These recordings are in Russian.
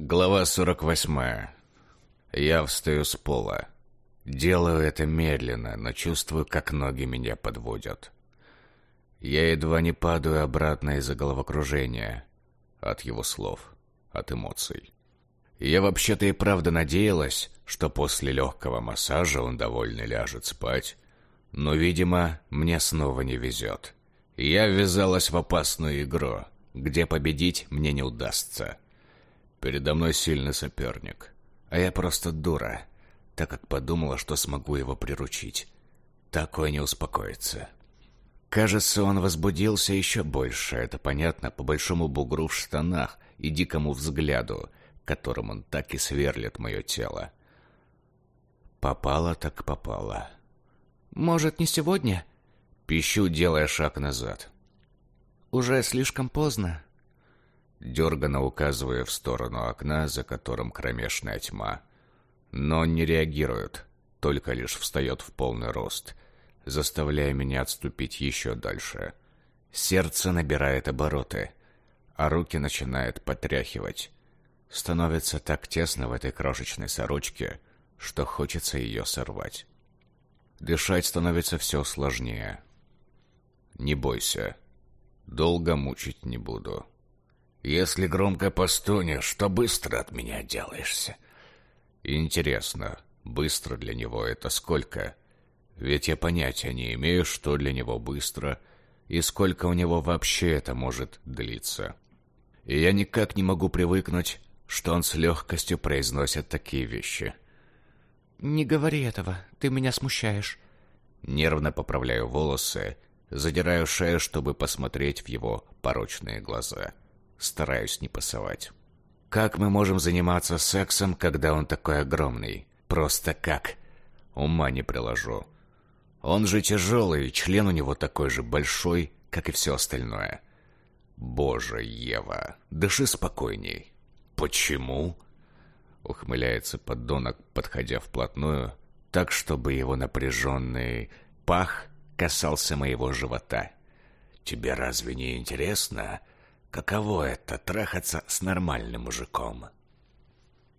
Глава 48. Я встаю с пола. Делаю это медленно, но чувствую, как ноги меня подводят. Я едва не падаю обратно из-за головокружения. От его слов, от эмоций. Я вообще-то и правда надеялась, что после легкого массажа он довольно ляжет спать. Но, видимо, мне снова не везет. Я ввязалась в опасную игру, где победить мне не удастся. Передо мной сильный соперник. А я просто дура, так как подумала, что смогу его приручить. Такой не успокоится. Кажется, он возбудился еще больше, это понятно по большому бугру в штанах и дикому взгляду, которым он так и сверлит мое тело. Попало так попало. «Может, не сегодня?» Пищу, делая шаг назад. «Уже слишком поздно», дерганно указывая в сторону окна, за которым кромешная тьма. Но он не реагирует, только лишь встает в полный рост, заставляя меня отступить еще дальше. Сердце набирает обороты, а руки начинает потряхивать. Становится так тесно в этой крошечной сорочке, что хочется ее сорвать. Дышать становится все сложнее. Не бойся, долго мучить не буду. Если громко постонешь, то быстро от меня отделаешься. Интересно, быстро для него это сколько? Ведь я понятия не имею, что для него быстро и сколько у него вообще это может длиться. И я никак не могу привыкнуть, что он с легкостью произносит такие вещи. «Не говори этого, ты меня смущаешь». Нервно поправляю волосы, задираю шею, чтобы посмотреть в его порочные глаза. Стараюсь не пасовать. Как мы можем заниматься сексом, когда он такой огромный? Просто как? Ума не приложу. Он же тяжелый, член у него такой же большой, как и все остальное. Боже, Ева, дыши спокойней. Почему? Ухмыляется поддонок, подходя вплотную, так, чтобы его напряженный пах касался моего живота. Тебе разве не интересно, Каково это — трахаться с нормальным мужиком?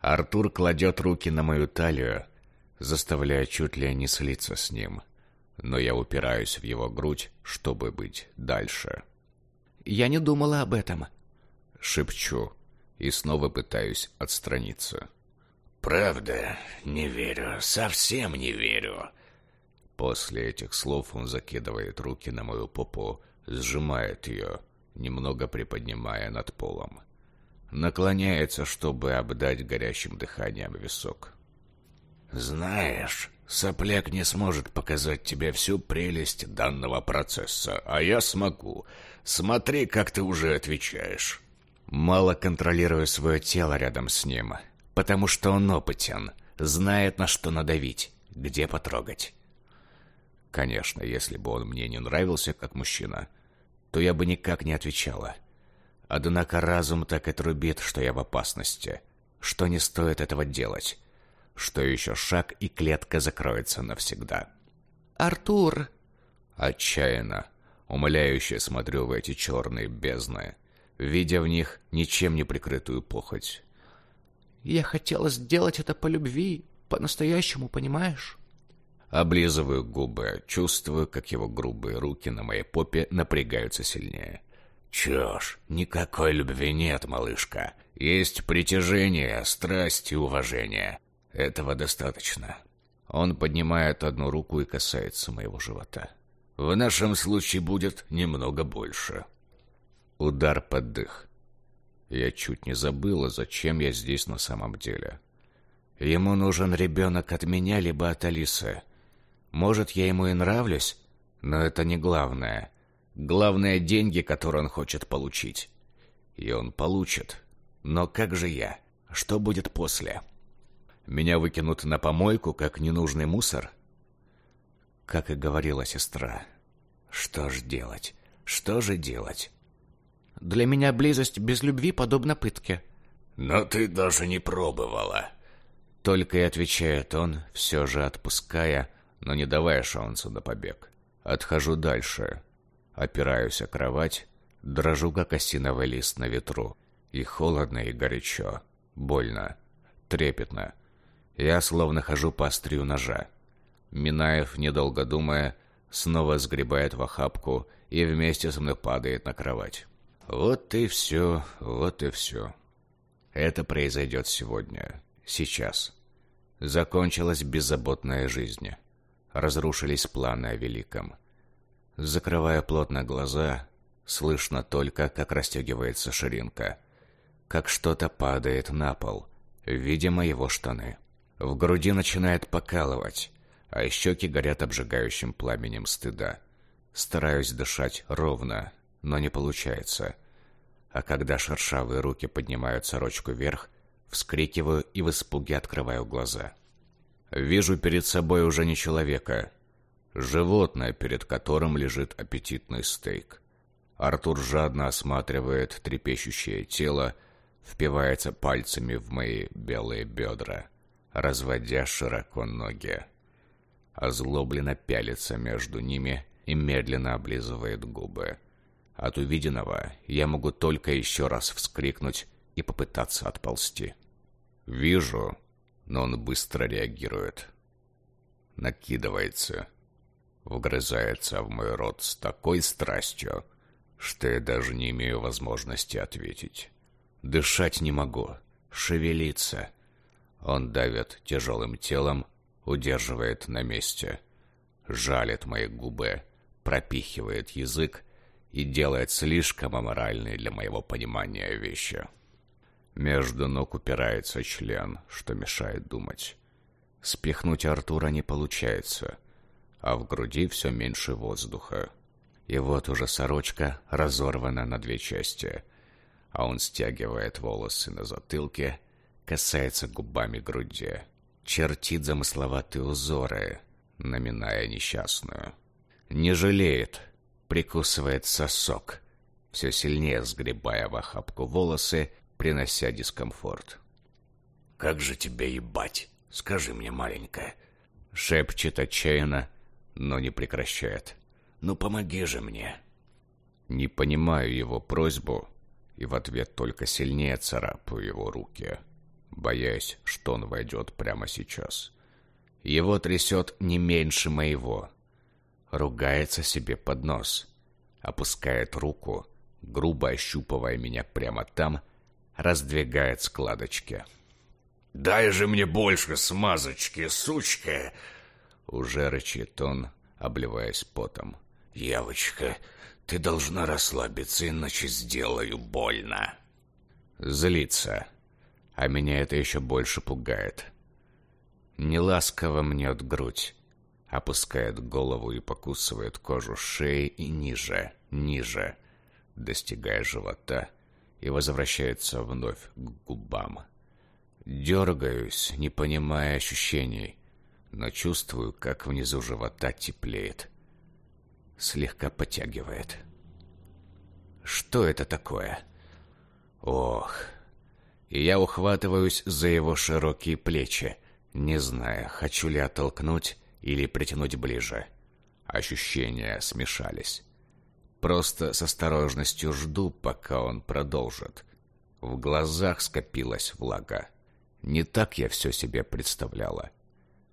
Артур кладет руки на мою талию, заставляя чуть ли не слиться с ним. Но я упираюсь в его грудь, чтобы быть дальше. «Я не думала об этом», — шепчу и снова пытаюсь отстраниться. «Правда? Не верю. Совсем не верю». После этих слов он закидывает руки на мою попу, сжимает ее, немного приподнимая над полом. Наклоняется, чтобы обдать горящим дыханием висок. «Знаешь, сопляк не сможет показать тебе всю прелесть данного процесса, а я смогу. Смотри, как ты уже отвечаешь». Мало контролирую свое тело рядом с ним, потому что он опытен, знает, на что надавить, где потрогать. Конечно, если бы он мне не нравился как мужчина, то я бы никак не отвечала. Однако разум так и трубит, что я в опасности, что не стоит этого делать, что еще шаг и клетка закроется навсегда. «Артур!» Отчаянно, умоляюще смотрю в эти черные бездны, видя в них ничем не прикрытую похоть. «Я хотела сделать это по любви, по-настоящему, понимаешь?» Облизываю губы, чувствую, как его грубые руки на моей попе напрягаются сильнее. Ж, никакой любви нет, малышка. Есть притяжение, страсть и уважение. Этого достаточно. Он поднимает одну руку и касается моего живота. В нашем случае будет немного больше. Удар под дых. Я чуть не забыла, зачем я здесь на самом деле. Ему нужен ребенок от меня, либо от Алисы. Может, я ему и нравлюсь, но это не главное. Главное — деньги, которые он хочет получить. И он получит. Но как же я? Что будет после? Меня выкинут на помойку, как ненужный мусор? Как и говорила сестра. Что ж делать? Что же делать? Для меня близость без любви подобна пытке. Но ты даже не пробовала. Только и отвечает он, все же отпуская, но не давая шанса на побег. Отхожу дальше, опираюсь о кровать, дрожу, как осиновый лист на ветру. И холодно, и горячо. Больно. Трепетно. Я словно хожу по острию ножа. Минаев, недолго думая, снова сгребает в охапку и вместе со мной падает на кровать. Вот и все, вот и все. Это произойдет сегодня, сейчас. Закончилась беззаботная жизнь. Разрушились планы о великом. Закрывая плотно глаза, слышно только, как расстегивается ширинка. Как что-то падает на пол, видимо, его штаны. В груди начинает покалывать, а щеки горят обжигающим пламенем стыда. Стараюсь дышать ровно, но не получается. А когда шершавые руки поднимают сорочку вверх, вскрикиваю и в испуге открываю глаза. Вижу перед собой уже не человека, животное, перед которым лежит аппетитный стейк. Артур жадно осматривает трепещущее тело, впивается пальцами в мои белые бедра, разводя широко ноги. Озлобленно пялится между ними и медленно облизывает губы. От увиденного я могу только еще раз вскрикнуть и попытаться отползти. Вижу, но он быстро реагирует. Накидывается, вгрызается в мой рот с такой страстью, что я даже не имею возможности ответить. Дышать не могу, шевелиться. Он давит тяжелым телом, удерживает на месте, жалит мои губы, пропихивает язык и делает слишком аморальные для моего понимания вещи. Между ног упирается член, что мешает думать. Спихнуть Артура не получается, а в груди все меньше воздуха. И вот уже сорочка разорвана на две части, а он стягивает волосы на затылке, касается губами груди, чертит замысловатые узоры, наминая несчастную. Не жалеет, прикусывает сосок, все сильнее сгребая в охапку волосы, принося дискомфорт. «Как же тебя ебать? Скажи мне, маленькая!» Шепчет отчаянно, но не прекращает. «Ну помоги же мне!» Не понимаю его просьбу, и в ответ только сильнее царапаю его руки, боясь, что он войдет прямо сейчас. Его трясет не меньше моего ругается себе под нос, опускает руку, грубо ощупывая меня прямо там, раздвигает складочки. «Дай же мне больше смазочки, сучка!» Уже рычит он, обливаясь потом. «Явочка, ты должна расслабиться, иначе сделаю больно!» Злится, а меня это еще больше пугает. Неласково мнет грудь, опускает голову и покусывает кожу шеи и ниже, ниже, достигая живота и возвращается вновь к губам. Дергаюсь, не понимая ощущений, но чувствую, как внизу живота теплеет. Слегка потягивает. Что это такое? Ох. И я ухватываюсь за его широкие плечи, не зная, хочу ли оттолкнуть или притянуть ближе. Ощущения смешались. Просто с осторожностью жду, пока он продолжит. В глазах скопилась влага. Не так я все себе представляла.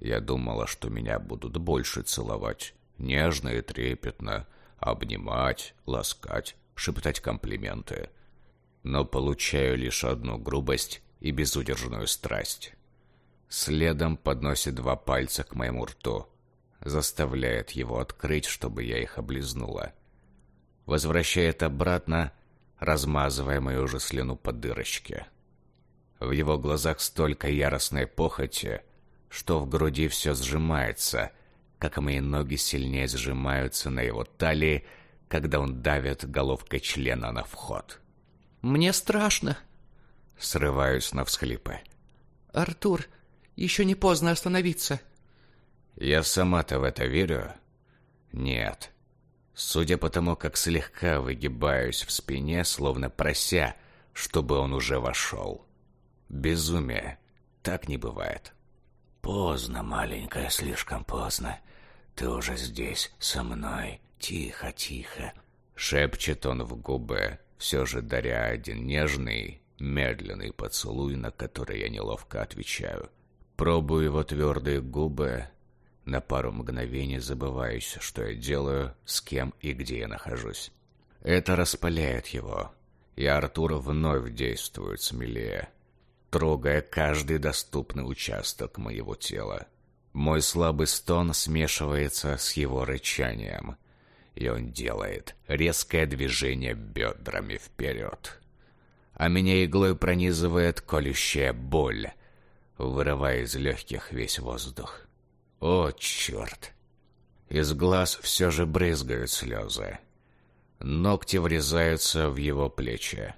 Я думала, что меня будут больше целовать, нежно и трепетно, обнимать, ласкать, шептать комплименты. Но получаю лишь одну грубость и безудержную страсть. Следом подносит два пальца к моему рту. Заставляет его открыть, чтобы я их облизнула. Возвращает обратно, размазывая мою же слюну по дырочке. В его глазах столько яростной похоти, что в груди все сжимается, как мои ноги сильнее сжимаются на его талии, когда он давит головкой члена на вход. «Мне страшно!» Срываюсь на всхлипы. «Артур, еще не поздно остановиться. Я сама-то в это верю? Нет. Судя по тому, как слегка выгибаюсь в спине, словно прося, чтобы он уже вошел. Безумие. Так не бывает. Поздно, маленькая, слишком поздно. Ты уже здесь, со мной. Тихо, тихо. Шепчет он в губы, все же даря один нежный, Медленный поцелуй, на который я неловко отвечаю. Пробую его твердые губы, на пару мгновений забываюсь, что я делаю, с кем и где я нахожусь. Это распаляет его, и Артур вновь действует смелее, трогая каждый доступный участок моего тела. Мой слабый стон смешивается с его рычанием, и он делает резкое движение бедрами вперед. А меня иглой пронизывает колющая боль, вырывая из легких весь воздух. О, черт! Из глаз все же брызгают слезы. Ногти врезаются в его плечи.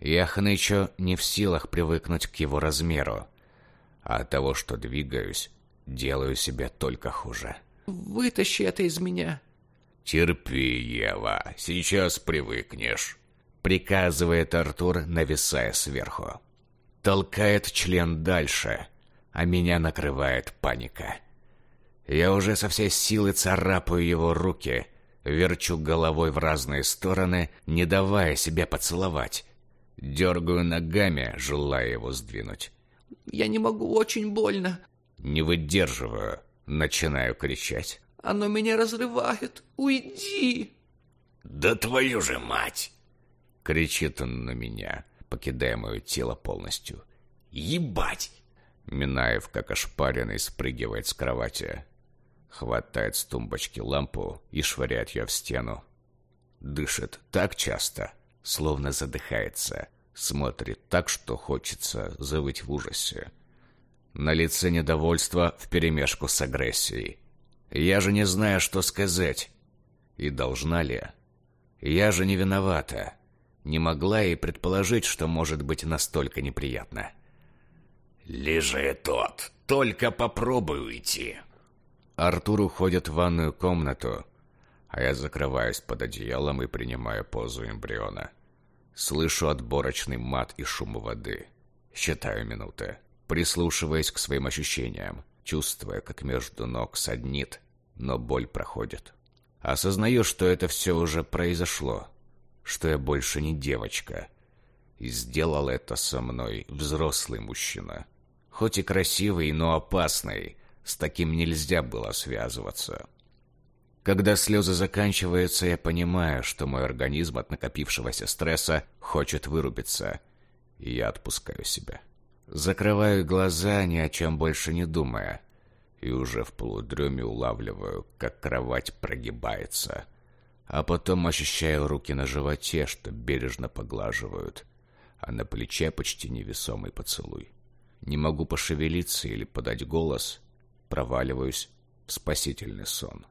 Я хнычу не в силах привыкнуть к его размеру, а от того, что двигаюсь, делаю себе только хуже. «Вытащи это из меня!» «Терпи, Ева, сейчас привыкнешь», — приказывает Артур, нависая сверху. Толкает член дальше, а меня накрывает паника. Я уже со всей силы царапаю его руки, верчу головой в разные стороны, не давая себя поцеловать. Дергаю ногами, желая его сдвинуть. «Я не могу, очень больно». Не выдерживаю, начинаю кричать. «Оно меня разрывает, уйди!» «Да твою же мать!» Кричит он на меня, покидая мое тело полностью. «Ебать!» Минаев, как ошпаренный, спрыгивает с кровати. Хватает с тумбочки лампу и швыряет ее в стену. Дышит так часто, словно задыхается. Смотрит так, что хочется завыть в ужасе. На лице недовольство вперемешку с агрессией. Я же не знаю, что сказать. И должна ли? Я же не виновата. Не могла и предположить, что может быть настолько неприятно. «Лежи тот, только попробуй уйти». Артур уходит в ванную комнату, а я закрываюсь под одеялом и принимаю позу эмбриона. Слышу отборочный мат и шум воды. Считаю минуты, прислушиваясь к своим ощущениям, чувствуя, как между ног саднит, но боль проходит. Осознаю, что это все уже произошло, что я больше не девочка. И сделал это со мной взрослый мужчина. Хоть и красивый, но опасный. С таким нельзя было связываться. Когда слезы заканчиваются, я понимаю, что мой организм от накопившегося стресса хочет вырубиться, и я отпускаю себя. Закрываю глаза, ни о чем больше не думая, и уже в полудреме улавливаю, как кровать прогибается, а потом ощущаю руки на животе, что бережно поглаживают, а на плече почти невесомый поцелуй. Не могу пошевелиться или подать голос, проваливаюсь в спасительный сон.